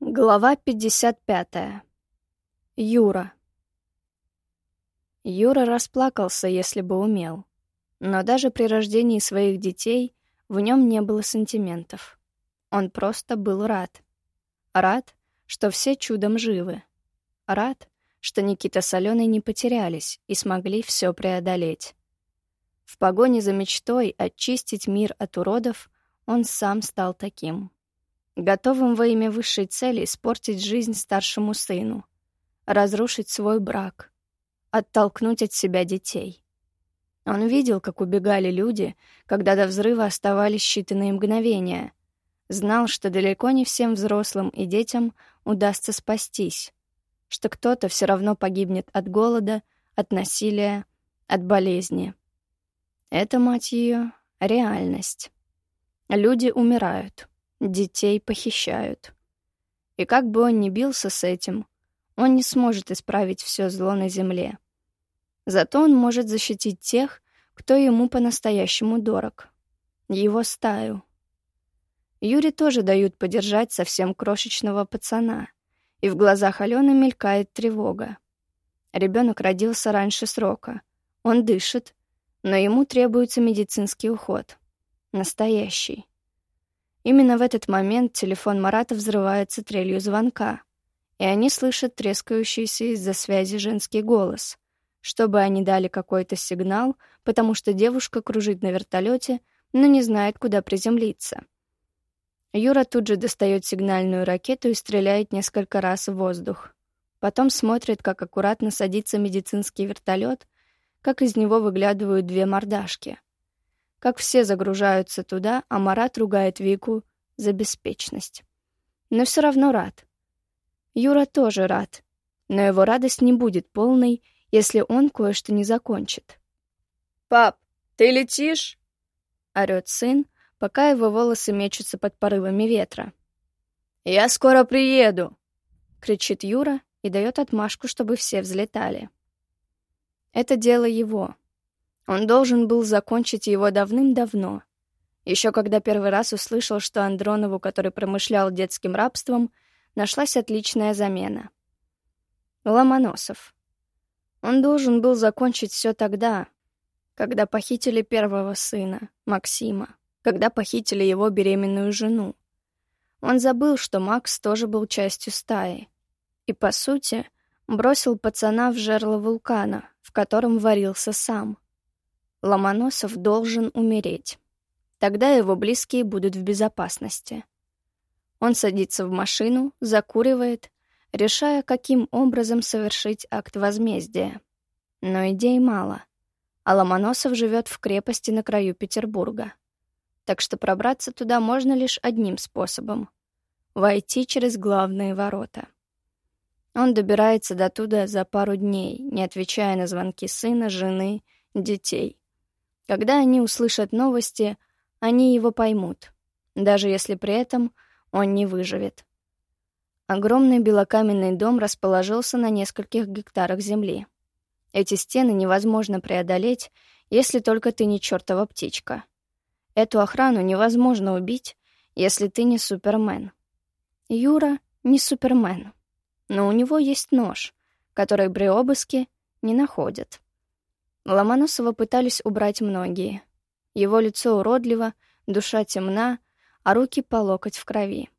Глава 55. Юра. Юра расплакался, если бы умел. Но даже при рождении своих детей в нем не было сантиментов. Он просто был рад. Рад, что все чудом живы. Рад, что Никита с Аленой не потерялись и смогли все преодолеть. В погоне за мечтой очистить мир от уродов он сам стал таким готовым во имя высшей цели испортить жизнь старшему сыну, разрушить свой брак, оттолкнуть от себя детей. Он видел, как убегали люди, когда до взрыва оставались считанные мгновения. Знал, что далеко не всем взрослым и детям удастся спастись, что кто-то все равно погибнет от голода, от насилия, от болезни. Это, мать ее, реальность. Люди умирают. Детей похищают. И как бы он ни бился с этим, он не сможет исправить все зло на земле. Зато он может защитить тех, кто ему по-настоящему дорог. Его стаю. Юре тоже дают подержать совсем крошечного пацана, и в глазах Алены мелькает тревога. Ребенок родился раньше срока. Он дышит, но ему требуется медицинский уход. Настоящий. Именно в этот момент телефон Марата взрывается трелью звонка, и они слышат трескающийся из-за связи женский голос, чтобы они дали какой-то сигнал, потому что девушка кружит на вертолете, но не знает, куда приземлиться. Юра тут же достает сигнальную ракету и стреляет несколько раз в воздух. Потом смотрит, как аккуратно садится медицинский вертолет, как из него выглядывают две мордашки — как все загружаются туда, а Марат ругает Вику за беспечность. Но все равно рад. Юра тоже рад, но его радость не будет полной, если он кое-что не закончит. «Пап, ты летишь?» — орёт сын, пока его волосы мечутся под порывами ветра. «Я скоро приеду!» — кричит Юра и дает отмашку, чтобы все взлетали. Это дело его. Он должен был закончить его давным-давно. Еще когда первый раз услышал, что Андронову, который промышлял детским рабством, нашлась отличная замена. Ломоносов. Он должен был закончить все тогда, когда похитили первого сына, Максима, когда похитили его беременную жену. Он забыл, что Макс тоже был частью стаи. И, по сути, бросил пацана в жерло вулкана, в котором варился сам — Ломоносов должен умереть. Тогда его близкие будут в безопасности. Он садится в машину, закуривает, решая, каким образом совершить акт возмездия. Но идей мало, а Ломоносов живет в крепости на краю Петербурга. Так что пробраться туда можно лишь одним способом — войти через главные ворота. Он добирается до туда за пару дней, не отвечая на звонки сына, жены, детей. Когда они услышат новости, они его поймут, даже если при этом он не выживет. Огромный белокаменный дом расположился на нескольких гектарах земли. Эти стены невозможно преодолеть, если только ты не чертова птичка. Эту охрану невозможно убить, если ты не Супермен. Юра не Супермен, но у него есть нож, который при обыске не находят. Ломоносова пытались убрать многие. Его лицо уродливо, душа темна, а руки по локоть в крови.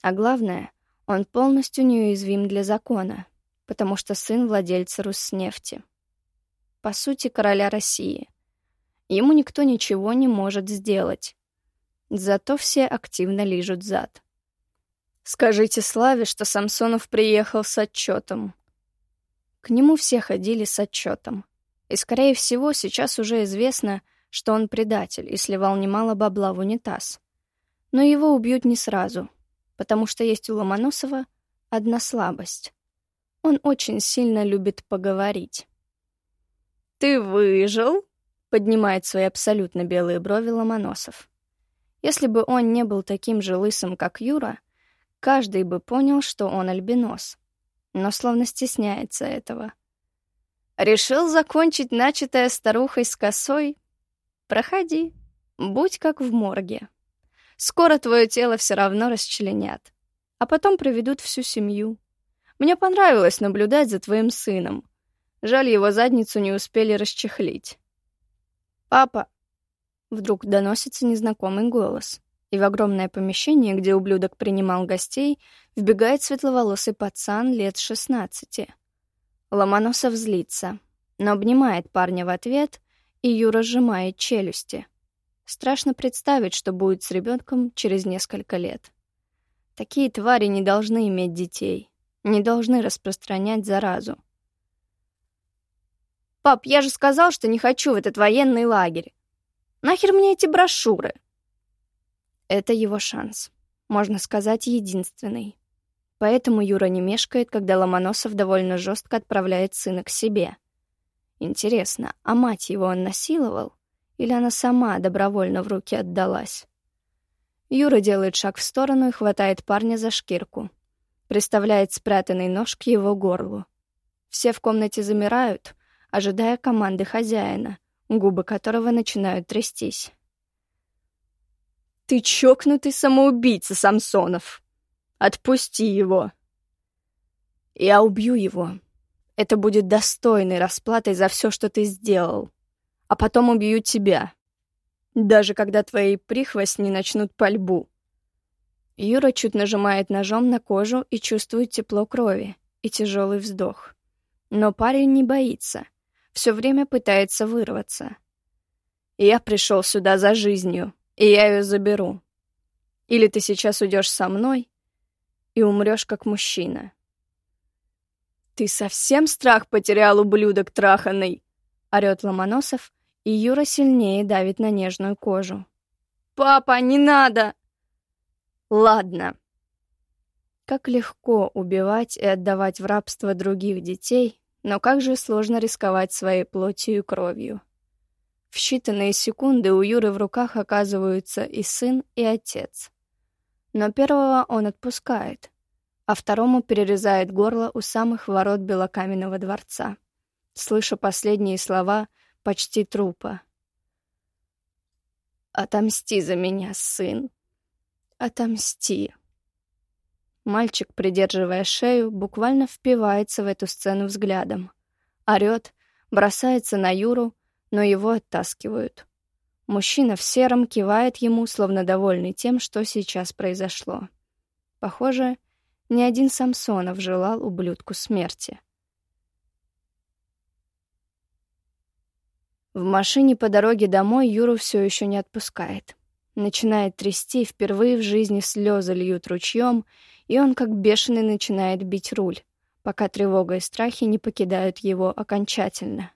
А главное, он полностью неуязвим для закона, потому что сын владельца Руснефти. По сути, короля России. Ему никто ничего не может сделать. Зато все активно лижут зад. «Скажите Славе, что Самсонов приехал с отчетом». К нему все ходили с отчетом. И, скорее всего, сейчас уже известно, что он предатель и сливал немало бабла в унитаз. Но его убьют не сразу, потому что есть у Ломоносова одна слабость. Он очень сильно любит поговорить. «Ты выжил?» — поднимает свои абсолютно белые брови Ломоносов. Если бы он не был таким же лысым, как Юра, каждый бы понял, что он альбинос. Но словно стесняется этого. Решил закончить начатое старухой с косой? Проходи, будь как в морге. Скоро твое тело все равно расчленят. а потом проведут всю семью. Мне понравилось наблюдать за твоим сыном. Жаль, его задницу не успели расчехлить. «Папа!» Вдруг доносится незнакомый голос, и в огромное помещение, где ублюдок принимал гостей, вбегает светловолосый пацан лет шестнадцати. Ломоносов злится, но обнимает парня в ответ, и Юра сжимает челюсти. Страшно представить, что будет с ребенком через несколько лет. Такие твари не должны иметь детей, не должны распространять заразу. «Пап, я же сказал, что не хочу в этот военный лагерь. Нахер мне эти брошюры?» Это его шанс. Можно сказать, единственный. Поэтому Юра не мешкает, когда Ломоносов довольно жестко отправляет сына к себе. Интересно, а мать его он насиловал? Или она сама добровольно в руки отдалась? Юра делает шаг в сторону и хватает парня за шкирку. Приставляет спрятанный нож к его горлу. Все в комнате замирают, ожидая команды хозяина, губы которого начинают трястись. «Ты чокнутый самоубийца, Самсонов! Отпусти его!» «Я убью его. Это будет достойной расплатой за все, что ты сделал. А потом убью тебя. Даже когда твои прихвостни начнут пальбу». Юра чуть нажимает ножом на кожу и чувствует тепло крови и тяжелый вздох. Но парень не боится — все время пытается вырваться. Я пришел сюда за жизнью, и я ее заберу. Или ты сейчас уйдешь со мной и умрешь как мужчина. «Ты совсем страх потерял, ублюдок траханный!» — орёт Ломоносов, и Юра сильнее давит на нежную кожу. «Папа, не надо!» «Ладно». Как легко убивать и отдавать в рабство других детей, но как же сложно рисковать своей плотью и кровью. В считанные секунды у Юры в руках оказываются и сын, и отец. Но первого он отпускает, а второму перерезает горло у самых ворот Белокаменного дворца, слыша последние слова почти трупа. «Отомсти за меня, сын! Отомсти!» Мальчик, придерживая шею, буквально впивается в эту сцену взглядом. Орёт, бросается на Юру, но его оттаскивают. Мужчина в сером кивает ему, словно довольный тем, что сейчас произошло. Похоже, ни один Самсонов желал ублюдку смерти. В машине по дороге домой Юру все еще не отпускает. Начинает трясти, впервые в жизни слезы льют ручьем, и он как бешеный начинает бить руль, пока тревога и страхи не покидают его окончательно.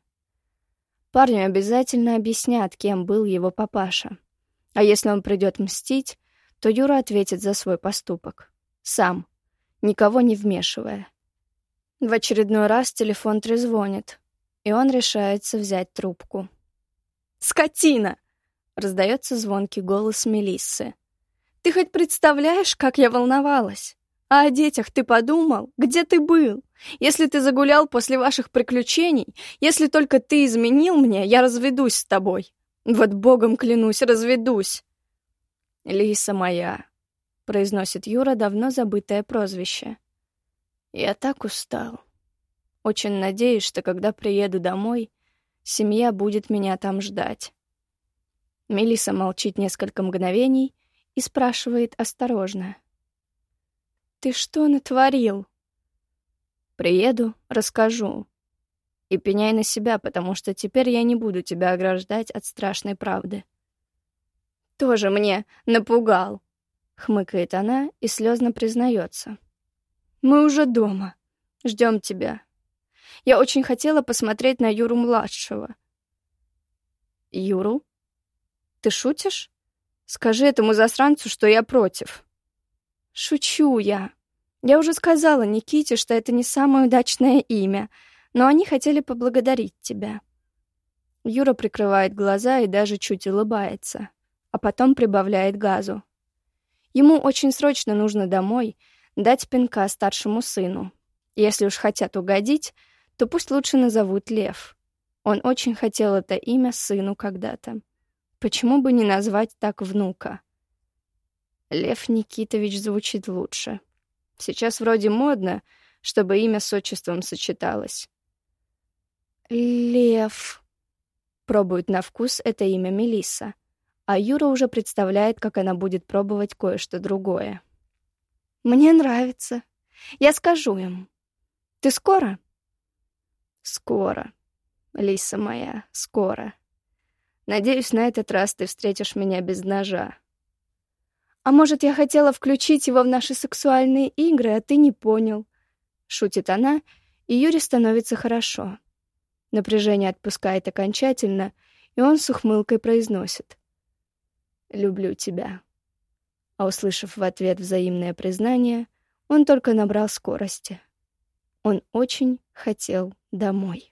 Парню обязательно объяснят, кем был его папаша. А если он придет мстить, то Юра ответит за свой поступок. Сам, никого не вмешивая. В очередной раз телефон трезвонит, и он решается взять трубку. «Скотина!» — раздается звонкий голос Мелиссы. «Ты хоть представляешь, как я волновалась? А о детях ты подумал? Где ты был? Если ты загулял после ваших приключений, если только ты изменил мне, я разведусь с тобой. Вот богом клянусь, разведусь. Лиса моя, произносит Юра давно забытое прозвище. Я так устал. Очень надеюсь, что когда приеду домой, семья будет меня там ждать. Мелиса молчит несколько мгновений и спрашивает осторожно. Ты что натворил? Приеду, расскажу. И пеняй на себя, потому что теперь я не буду тебя ограждать от страшной правды. Тоже мне напугал. Хмыкает она и слезно признается. Мы уже дома. Ждем тебя. Я очень хотела посмотреть на Юру-младшего. Юру? Ты шутишь? Скажи этому засранцу, что я против. Шучу я. Я уже сказала Никите, что это не самое удачное имя, но они хотели поблагодарить тебя. Юра прикрывает глаза и даже чуть улыбается, а потом прибавляет газу. Ему очень срочно нужно домой дать пинка старшему сыну. Если уж хотят угодить, то пусть лучше назовут Лев. Он очень хотел это имя сыну когда-то. Почему бы не назвать так внука? Лев Никитович звучит лучше. Сейчас вроде модно, чтобы имя с отчеством сочеталось. Лев. Пробует на вкус это имя Мелисса, а Юра уже представляет, как она будет пробовать кое-что другое. Мне нравится. Я скажу им. Ты скоро? Скоро. Лиса моя, скоро. Надеюсь, на этот раз ты встретишь меня без ножа. А может, я хотела включить его в наши сексуальные игры, а ты не понял. Шутит она, и Юре становится хорошо. Напряжение отпускает окончательно, и он с ухмылкой произносит. «Люблю тебя». А услышав в ответ взаимное признание, он только набрал скорости. Он очень хотел домой.